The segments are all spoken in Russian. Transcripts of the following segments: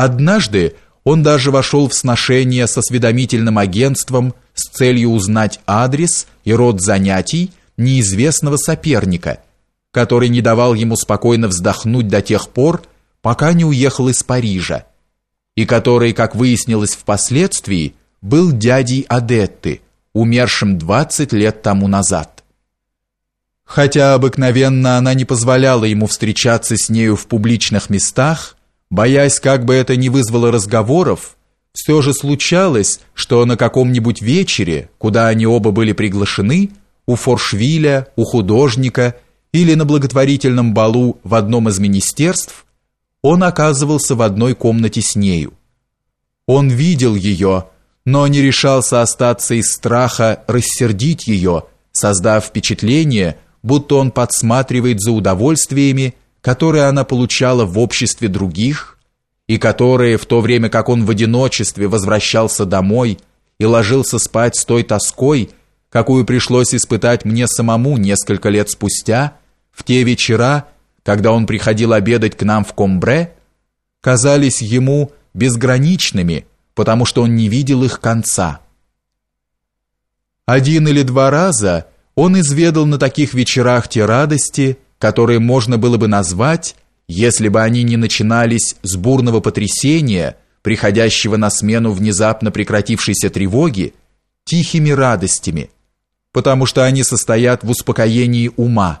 Однажды он даже вошел в сношение со осведомительным агентством с целью узнать адрес и род занятий неизвестного соперника, который не давал ему спокойно вздохнуть до тех пор, пока не уехал из Парижа, и который, как выяснилось впоследствии, был дядей Адетты, умершим 20 лет тому назад. Хотя обыкновенно она не позволяла ему встречаться с нею в публичных местах, боясь, как бы это не вызвало разговоров, все же случалось, что на каком-нибудь вечере, куда они оба были приглашены, у Форшвиля, у художника или на благотворительном балу в одном из министерств, он оказывался в одной комнате с нею. Он видел ее, но не решался остаться из страха рассердить ее, создав впечатление, будто он подсматривает за удовольствиями, которые она получала в обществе других, и которые, в то время как он в одиночестве возвращался домой и ложился спать с той тоской, какую пришлось испытать мне самому несколько лет спустя, в те вечера, когда он приходил обедать к нам в Комбре, казались ему безграничными, потому что он не видел их конца. Один или два раза он изведал на таких вечерах те радости, которые можно было бы назвать, если бы они не начинались с бурного потрясения, приходящего на смену внезапно прекратившейся тревоги, тихими радостями, потому что они состоят в успокоении ума.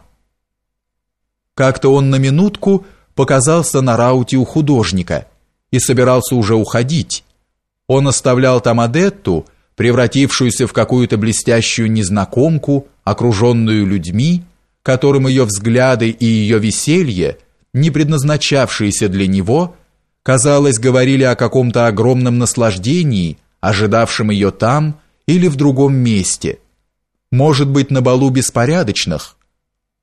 Как-то он на минутку показался на рауте у художника и собирался уже уходить. Он оставлял там Адетту, превратившуюся в какую-то блестящую незнакомку, окруженную людьми, которым ее взгляды и ее веселье, не предназначавшиеся для него, казалось, говорили о каком-то огромном наслаждении, ожидавшем ее там или в другом месте. Может быть, на балу беспорядочных.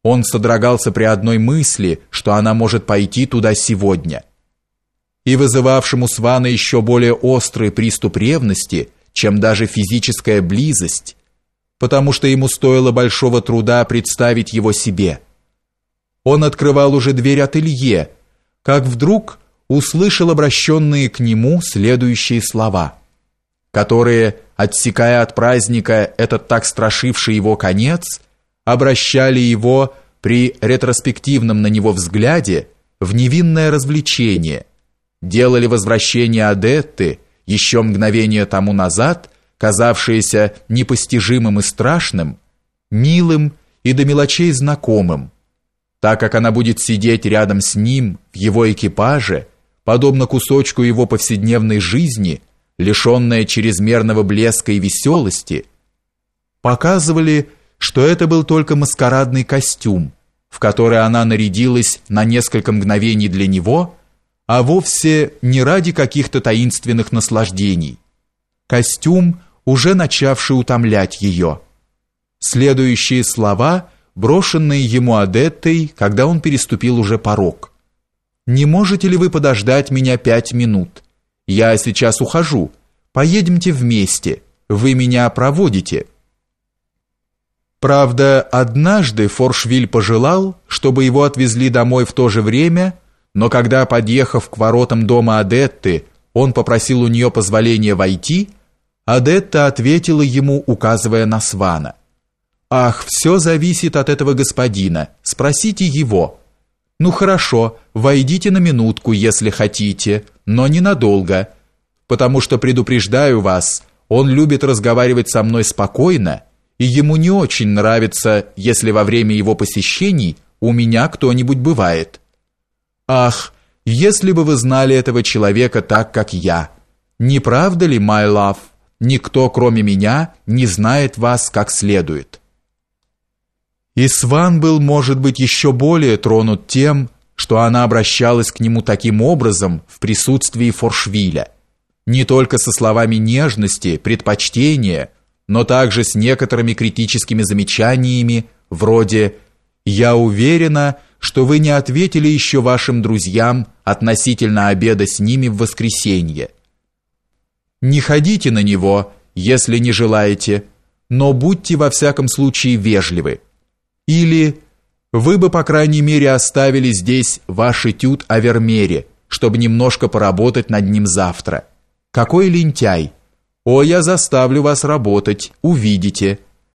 Он содрогался при одной мысли, что она может пойти туда сегодня. И вызывавшему Свана еще более острый приступ ревности, чем даже физическая близость, потому что ему стоило большого труда представить его себе. Он открывал уже дверь ателье, как вдруг услышал обращенные к нему следующие слова, которые, отсекая от праздника этот так страшивший его конец, обращали его при ретроспективном на него взгляде в невинное развлечение, делали возвращение Адетты еще мгновение тому назад – казавшееся непостижимым и страшным, милым и до мелочей знакомым, так как она будет сидеть рядом с ним в его экипаже, подобно кусочку его повседневной жизни, лишенная чрезмерного блеска и веселости, показывали, что это был только маскарадный костюм, в который она нарядилась на несколько мгновений для него, а вовсе не ради каких-то таинственных наслаждений. Костюм, уже начавший утомлять ее. Следующие слова, брошенные ему Адеттой, когда он переступил уже порог. «Не можете ли вы подождать меня пять минут? Я сейчас ухожу. Поедемте вместе. Вы меня проводите». Правда, однажды Форшвиль пожелал, чтобы его отвезли домой в то же время, но когда, подъехав к воротам дома Адетты, он попросил у нее позволения войти, Адетта ответила ему, указывая на Свана. «Ах, все зависит от этого господина. Спросите его». «Ну хорошо, войдите на минутку, если хотите, но ненадолго, потому что, предупреждаю вас, он любит разговаривать со мной спокойно, и ему не очень нравится, если во время его посещений у меня кто-нибудь бывает». «Ах, если бы вы знали этого человека так, как я! Не правда ли, my love?» Никто, кроме меня, не знает вас как следует. И Сван был, может быть, еще более тронут тем, что она обращалась к нему таким образом в присутствии Форшвиля, не только со словами нежности, предпочтения, но также с некоторыми критическими замечаниями, вроде «Я уверена, что вы не ответили еще вашим друзьям относительно обеда с ними в воскресенье». Не ходите на него, если не желаете, но будьте во всяком случае вежливы. Или вы бы, по крайней мере, оставили здесь ваш этюд о Вермере, чтобы немножко поработать над ним завтра. Какой лентяй! О, я заставлю вас работать, увидите.